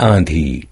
आंधी